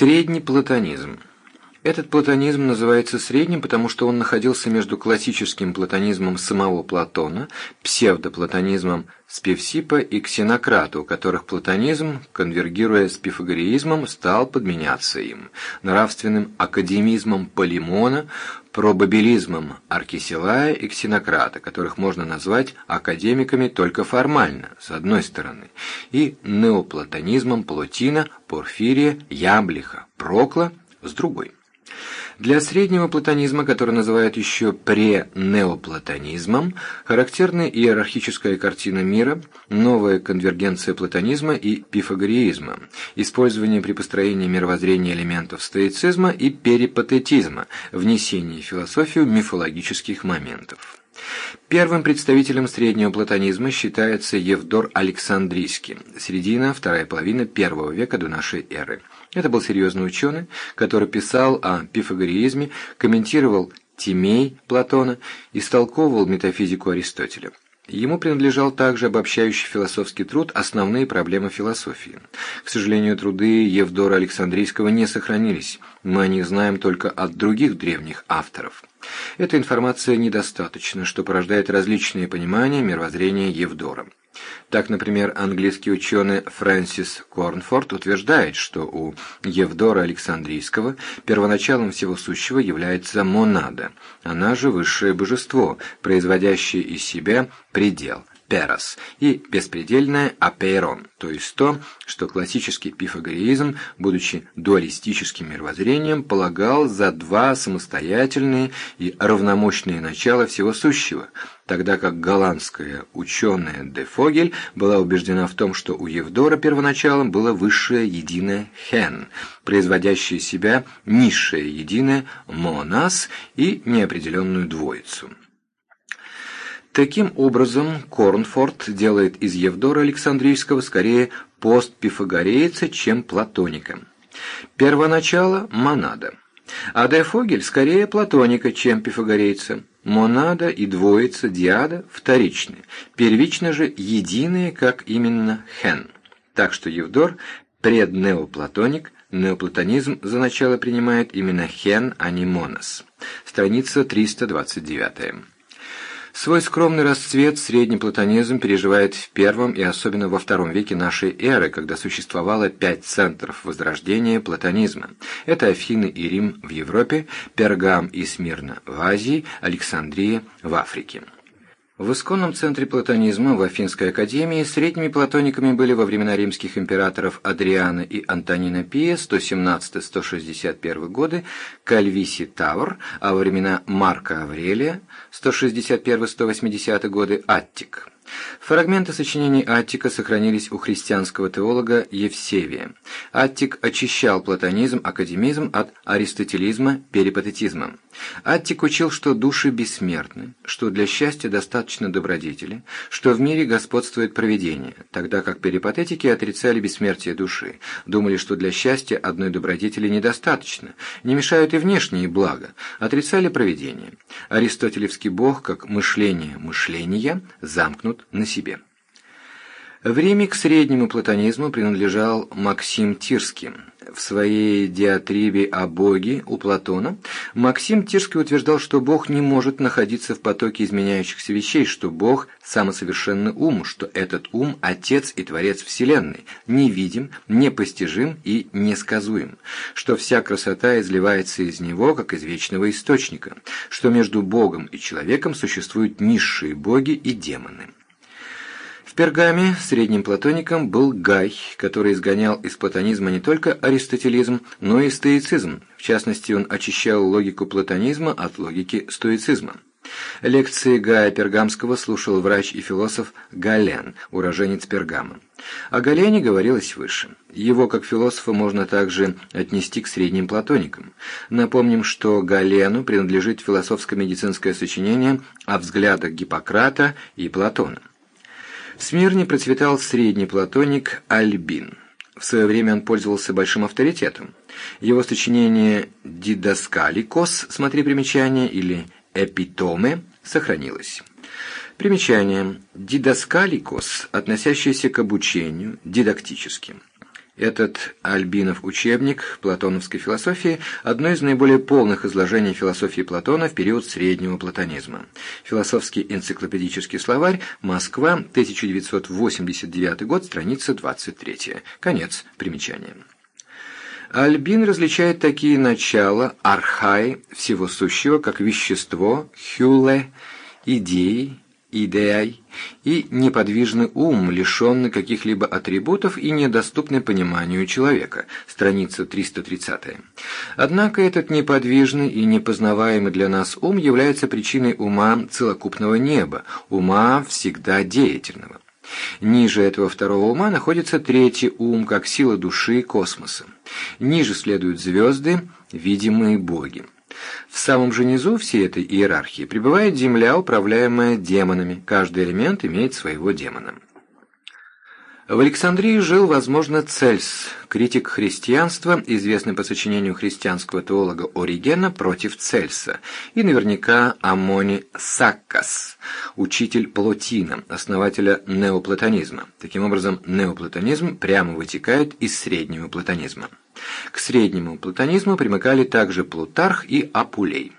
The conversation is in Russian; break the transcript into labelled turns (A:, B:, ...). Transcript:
A: Средний платонизм. Этот платонизм называется средним, потому что он находился между классическим платонизмом самого Платона, псевдоплатонизмом Спевсипа и Ксенократа, у которых платонизм, конвергируя с пифагореизмом, стал подменяться им, нравственным академизмом Полимона, пробабилизмом Аркисилая и Ксенократа, которых можно назвать академиками только формально, с одной стороны, и неоплатонизмом Плотина, Порфирия, Ямблиха, Прокла, с другой. Для среднего платонизма, который называют еще пре-неоплатонизмом, характерны иерархическая картина мира, новая конвергенция платонизма и пифагореизма, использование при построении мировоззрения элементов стоицизма и перипатетизма, внесение в философию мифологических моментов. Первым представителем среднего платонизма считается Евдор Александрийский, середина, вторая половина первого века до нашей эры. Это был серьезный ученый, который писал о пифагореизме, комментировал Тимей Платона, истолковывал метафизику Аристотеля. Ему принадлежал также обобщающий философский труд «Основные проблемы философии». К сожалению, труды Евдора Александрийского не сохранились, мы о них знаем только от других древних авторов. Эта информация недостаточна, что порождает различные понимания мировоззрения Евдора. Так, например, английский ученый Фрэнсис Корнфорд утверждает, что у Евдора Александрийского первоначалом всего сущего является монада, она же высшее божество, производящее из себя предел, перос, и беспредельное апейрон, то есть то, что классический пифагореизм, будучи дуалистическим мировоззрением, полагал за два самостоятельные и равномощные начала всего сущего, тогда как голландская ученая де Фогель была убеждена в том, что у Евдора первоначалом было высшее единое хен, производящее себя низшее единое монас и неопределенную двоицу. Таким образом, Корнфорд делает из Евдора Александрийского скорее постпифагорейца, чем платоника. Первоначало – монада. А де скорее платоника, чем пифагорейца. Монада и двоица диада вторичны, первично же единые, как именно хен. Так что Евдор преднеоплатоник, неоплатонизм за начало принимает именно хен, а не монос. Страница 329. Свой скромный расцвет средний платонизм переживает в первом и особенно во втором веке нашей эры, когда существовало пять центров возрождения платонизма. Это Афины и Рим в Европе, Пергам и Смирна в Азии, Александрия в Африке. В исконном центре платонизма в Афинской академии средними платониками были во времена римских императоров Адриана и Антонина Пия 117-161 годы Кальвиси Тавр, а во времена Марка Аврелия 161-180 годы Аттик. Фрагменты сочинений Аттика сохранились у христианского теолога Евсевия. Аттик очищал платонизм, академизм от аристотелизма, перипатетизма. Аттик учил, что души бессмертны, что для счастья достаточно добродетели, что в мире господствует провидение, тогда как перипатетики отрицали бессмертие души, думали, что для счастья одной добродетели недостаточно, не мешают и внешние блага, отрицали провидение. Аристотелевский бог, как мышление мышления, замкнут на себе. В Риме к среднему платонизму принадлежал Максим Тирский. В своей диатрибе о Боге у Платона Максим Тирский утверждал, что Бог не может находиться в потоке изменяющихся вещей, что Бог – самосовершенный ум, что этот ум – Отец и Творец Вселенной, невидим, непостижим и несказуем, что вся красота изливается из Него, как из вечного источника, что между Богом и человеком существуют низшие боги и демоны. Пергаме средним платоником был Гай, который изгонял из платонизма не только аристотелизм, но и стоицизм. В частности, он очищал логику платонизма от логики стоицизма. Лекции Гая Пергамского слушал врач и философ Гален, уроженец Пергама. О Галене говорилось выше. Его, как философа, можно также отнести к средним платоникам. Напомним, что Галену принадлежит философско-медицинское сочинение о взглядах Гиппократа и Платона. В Смирне процветал средний платоник Альбин. В свое время он пользовался большим авторитетом. Его сочинение «Дидаскаликос», смотри примечание, или «Эпитоме» сохранилось. Примечание. Дидаскаликос, относящийся к обучению, дидактическим. Этот Альбинов учебник платоновской философии – одно из наиболее полных изложений философии Платона в период среднего платонизма. Философский энциклопедический словарь, Москва, 1989 год, страница 23. Конец примечания. Альбин различает такие начала, архай, всего сущего, как вещество, хюле, идеи, идеай и неподвижный ум, лишенный каких-либо атрибутов и недоступный пониманию человека. Страница 330. Однако этот неподвижный и непознаваемый для нас ум является причиной ума целокупного неба, ума всегда деятельного. Ниже этого второго ума находится третий ум, как сила души космоса. Ниже следуют звезды, видимые боги. В самом же низу всей этой иерархии пребывает Земля, управляемая демонами. Каждый элемент имеет своего демона. В Александрии жил, возможно, Цельс, критик христианства, известный по сочинению христианского теолога Оригена против Цельса, и наверняка Амони Саккас, учитель Плотина, основателя неоплатонизма. Таким образом, неоплатонизм прямо вытекает из среднего платонизма. К среднему платонизму примыкали также Плутарх и Апулей.